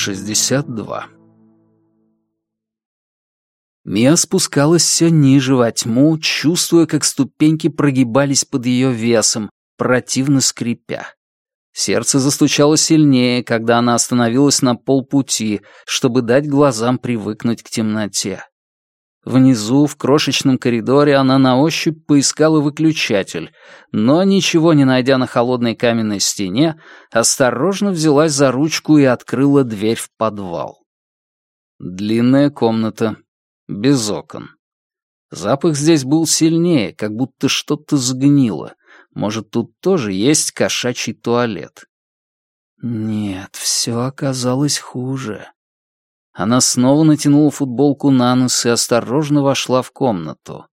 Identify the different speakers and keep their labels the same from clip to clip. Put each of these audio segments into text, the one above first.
Speaker 1: 62. Мия спускалась все ниже во тьму, чувствуя, как ступеньки прогибались под ее весом, противно скрипя. Сердце застучало сильнее, когда она остановилась на полпути, чтобы дать глазам привыкнуть к темноте. Внизу, в крошечном коридоре, она на ощупь поискала выключатель, но, ничего не найдя на холодной каменной стене, осторожно взялась за ручку и открыла дверь в подвал. Длинная комната, без окон. Запах здесь был сильнее, как будто что-то сгнило. Может, тут тоже есть кошачий туалет? Нет, все оказалось хуже. Она снова натянула футболку на нос и осторожно вошла в комнату.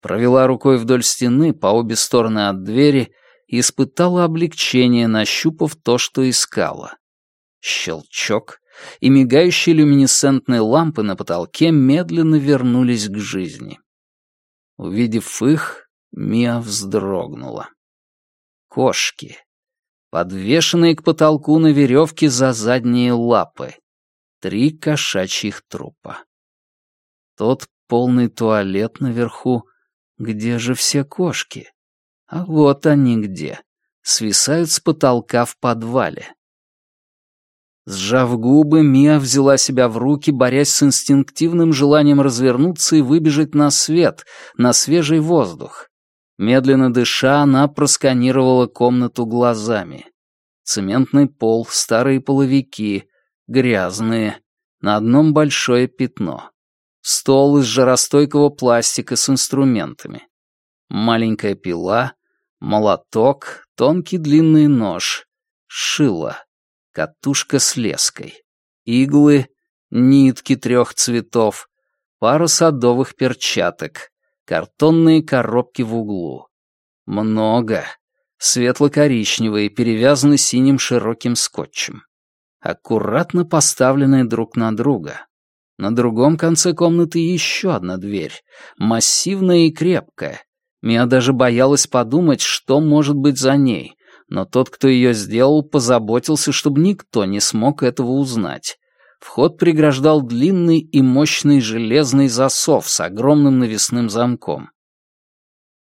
Speaker 1: Провела рукой вдоль стены по обе стороны от двери и испытала облегчение, нащупав то, что искала. Щелчок, и мигающие люминесцентные лампы на потолке медленно вернулись к жизни. Увидев их, Мия вздрогнула. Кошки, подвешенные к потолку на веревке за задние лапы. Три кошачьих трупа. Тот полный туалет наверху. Где же все кошки? А вот они где. Свисают с потолка в подвале. Сжав губы, Мия взяла себя в руки, борясь с инстинктивным желанием развернуться и выбежать на свет, на свежий воздух. Медленно дыша, она просканировала комнату глазами. Цементный пол, старые половики, грязные, на одном большое пятно. Стол из жаростойкого пластика с инструментами. Маленькая пила, молоток, тонкий длинный нож, шило, катушка с леской, иглы, нитки трех цветов, пара садовых перчаток, картонные коробки в углу. Много. Светло-коричневые, перевязаны синим широким скотчем аккуратно поставленные друг на друга. На другом конце комнаты еще одна дверь, массивная и крепкая. Мия даже боялась подумать, что может быть за ней, но тот, кто ее сделал, позаботился, чтобы никто не смог этого узнать. Вход преграждал длинный и мощный железный засов с огромным навесным замком.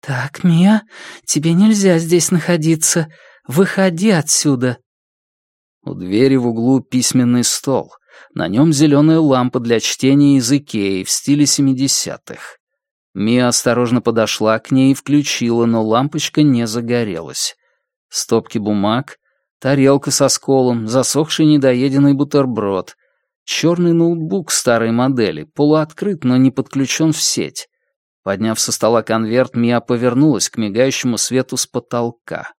Speaker 2: «Так, Мия, тебе нельзя здесь находиться. Выходи отсюда»,
Speaker 1: у двери в углу письменный стол. На нем зеленая лампа для чтения из Икеи в стиле семидесятых. Мия осторожно подошла к ней и включила, но лампочка не загорелась. Стопки бумаг, тарелка со сколом, засохший недоеденный бутерброд, черный ноутбук старой модели, полуоткрыт, но не подключен в сеть. Подняв со стола конверт, Мия повернулась к мигающему свету с потолка.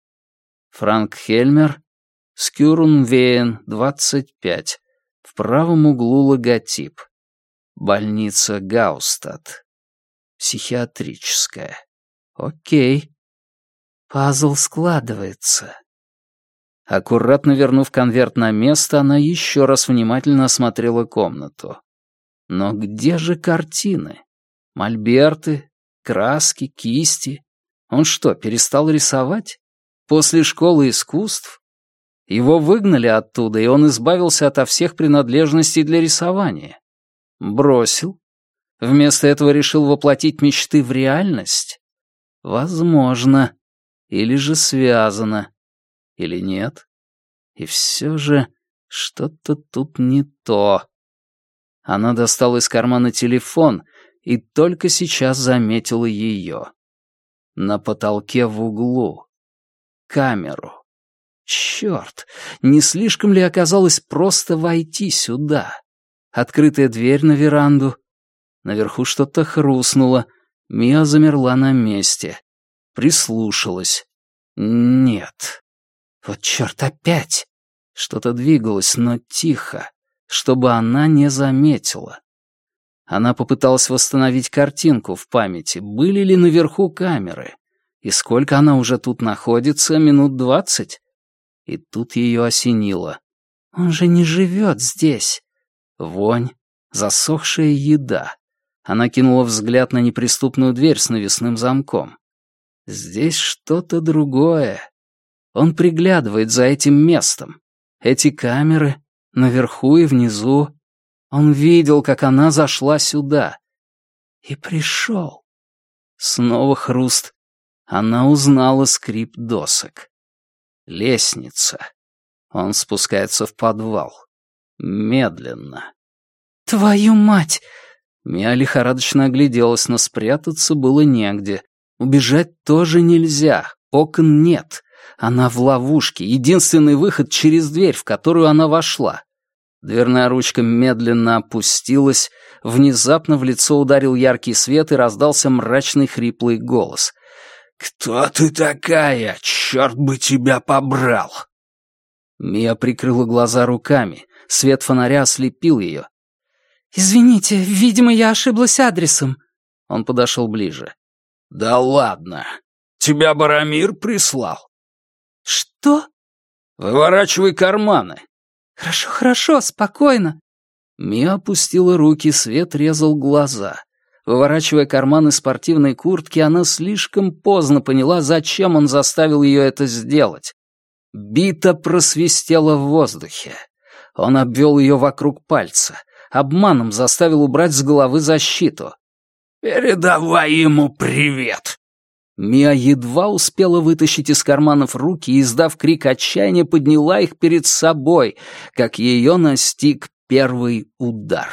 Speaker 1: Франк Хельмер, Скюрунвейн, 25. В правом углу логотип. Больница Гаустад. Психиатрическая. Окей.
Speaker 2: Пазл складывается.
Speaker 1: Аккуратно вернув конверт на место, она еще раз внимательно осмотрела комнату. Но где же картины? Мольберты, краски, кисти. Он что, перестал рисовать? После школы искусств? Его выгнали оттуда, и он избавился ото всех принадлежностей для рисования. Бросил. Вместо этого решил воплотить мечты в реальность? Возможно. Или же связано. Или нет. И все же что-то тут не то. Она достала из кармана телефон и только сейчас заметила ее. На потолке в углу. Камеру. Черт, не слишком ли оказалось просто войти сюда? Открытая дверь на веранду. Наверху что-то хрустнуло. Мия замерла на месте. Прислушалась. Нет. Вот черт, опять. Что-то двигалось, но тихо, чтобы она не заметила. Она попыталась восстановить картинку в памяти, были ли наверху камеры. И сколько она уже тут находится, минут двадцать? И тут ее осенило. «Он же не живет здесь!» Вонь, засохшая еда. Она кинула взгляд на неприступную дверь с навесным замком. Здесь что-то другое. Он приглядывает за этим местом. Эти камеры, наверху и внизу. Он видел, как она зашла сюда. И пришел. Снова хруст. Она узнала скрип досок. Лестница. Он спускается в подвал. Медленно.
Speaker 2: «Твою мать!»
Speaker 1: Мия лихорадочно огляделась, но спрятаться было негде. Убежать тоже нельзя, окон нет. Она в ловушке, единственный выход через дверь, в которую она вошла. Дверная ручка медленно опустилась, внезапно в лицо ударил яркий свет и раздался мрачный хриплый голос. «Кто ты такая? Черт бы тебя побрал!» Мия прикрыла глаза руками. Свет фонаря ослепил ее.
Speaker 2: «Извините, видимо, я ошиблась адресом».
Speaker 1: Он подошел ближе. «Да ладно. Тебя Барамир прислал».
Speaker 2: «Что?»
Speaker 1: «Выворачивай карманы».
Speaker 2: «Хорошо, хорошо, спокойно».
Speaker 1: Мия опустила руки, свет резал глаза. Выворачивая карманы спортивной куртки, она слишком поздно поняла, зачем он заставил ее это сделать. Бита просвистела в воздухе. Он обвел ее вокруг пальца, обманом заставил убрать с головы защиту. «Передавай ему привет!» Мия едва успела вытащить из карманов руки и, издав крик отчаяния, подняла их перед собой, как ее настиг первый удар.